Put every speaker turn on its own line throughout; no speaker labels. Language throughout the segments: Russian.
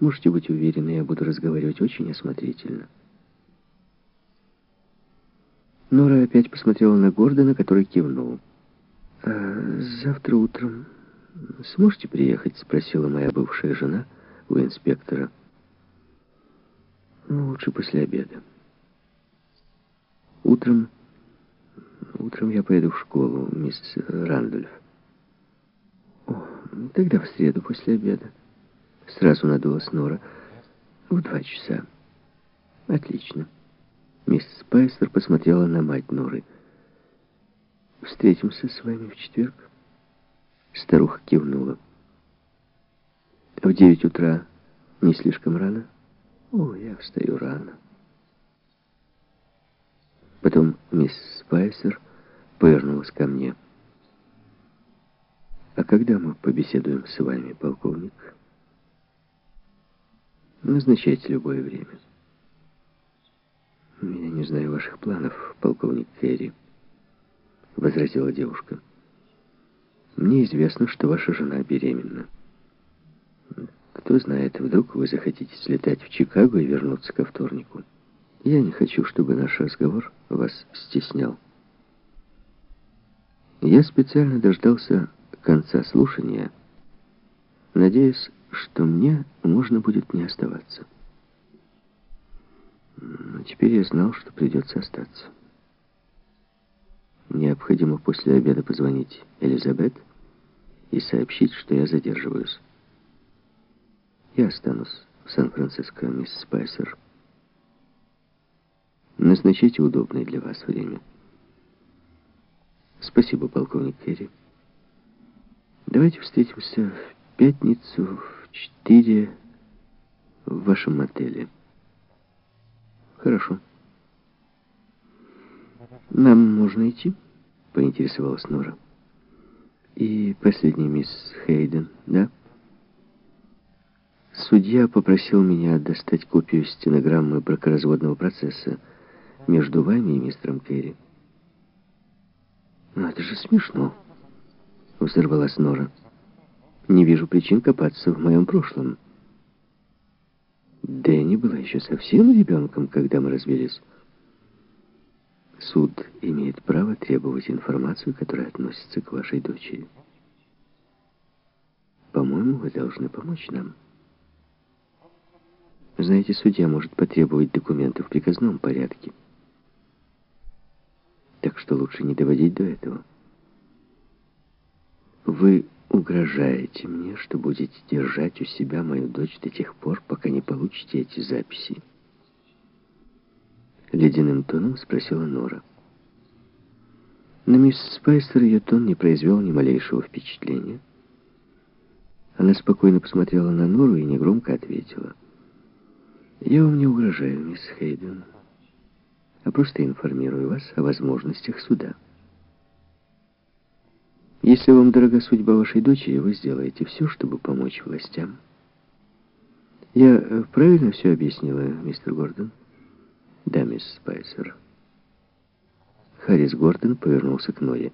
Можете быть уверены, я буду разговаривать очень осмотрительно. Нора опять посмотрела на Гордона, который кивнул. «А завтра утром сможете приехать?» — спросила моя бывшая жена у инспектора. «Ну, лучше после обеда. Утром... Утром я поеду в школу, мисс Рандольф. О, тогда в среду после обеда. Сразу надулась Нора. В два часа. Отлично. Мисс Спайсер посмотрела на мать Норы. «Встретимся с вами в четверг?» Старуха кивнула. «В девять утра не слишком рано?» «О, я встаю рано». Потом мисс Спайсер повернулась ко мне. «А когда мы побеседуем с вами, полковник?» «Назначайте любое время». «Я не знаю ваших планов, полковник Керри», — возразила девушка. «Мне известно, что ваша жена беременна. Кто знает, вдруг вы захотите слетать в Чикаго и вернуться ко вторнику. Я не хочу, чтобы наш разговор вас стеснял». Я специально дождался конца слушания, надеясь, что мне можно будет не оставаться. Но теперь я знал, что придется остаться. Необходимо после обеда позвонить Элизабет и сообщить, что я задерживаюсь. Я останусь в Сан-Франциско, мисс Спайсер. Назначите удобное для вас время. Спасибо, полковник Керри. Давайте встретимся в пятницу в четыре в вашем отеле. Хорошо. Нам можно идти? Поинтересовалась Нора. И последний мисс Хейден, да? Судья попросил меня достать копию стенограммы бракоразводного процесса между вами и мистером Керри. «Ну, это же смешно!» — взорвалась Нора. «Не вижу причин копаться в моем прошлом». Дэнни была еще совсем ребенком, когда мы развелись. Суд имеет право требовать информацию, которая относится к вашей дочери. По-моему, вы должны помочь нам. Знаете, судья может потребовать документы в приказном порядке. Так что лучше не доводить до этого. Вы угрожаете мне, что будете держать у себя мою дочь до тех пор, пока не получите эти записи? Ледяным тоном спросила Нора. На мисс Спайсер ее тон не произвел ни малейшего впечатления. Она спокойно посмотрела на Нору и негромко ответила. «Я вам не угрожаю, мисс Хейден, а просто информирую вас о возможностях суда». Если вам дорога судьба вашей дочери, вы сделаете все, чтобы помочь властям. Я э, правильно все объяснила, мистер Гордон? Да, мисс Спайсер. Харрис Гордон повернулся к Норе.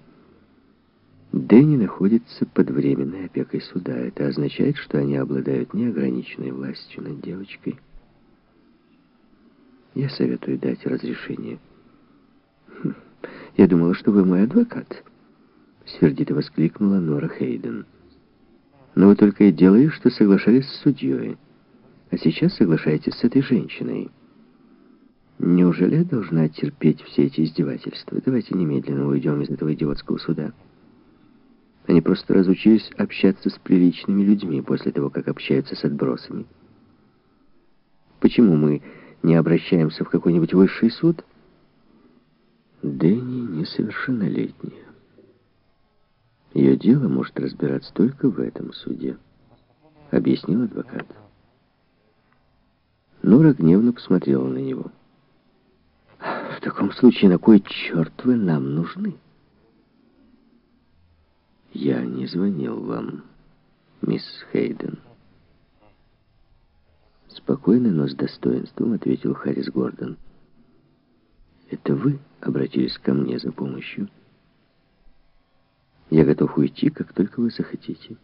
Дэнни находится под временной опекой суда. Это означает, что они обладают неограниченной властью над девочкой. Я советую дать разрешение. Хм, я думала, что вы мой адвокат. Сердито воскликнула Нора Хейден. Но вы только и делали, что соглашались с судьей. А сейчас соглашаетесь с этой женщиной. Неужели я должна терпеть все эти издевательства? Давайте немедленно уйдем из этого идиотского суда. Они просто разучились общаться с приличными людьми после того, как общаются с отбросами. Почему мы не обращаемся в какой-нибудь высший суд? Дэнни несовершеннолетняя. Ее дело может разбираться только в этом суде, объяснил адвокат. Нора гневно посмотрела на него. В таком случае на кой черт вы нам нужны? Я не звонил вам, мисс Хейден. Спокойно, но с достоинством ответил Харрис Гордон. Это вы обратились ко мне за помощью? Я готов уйти, как только вы захотите.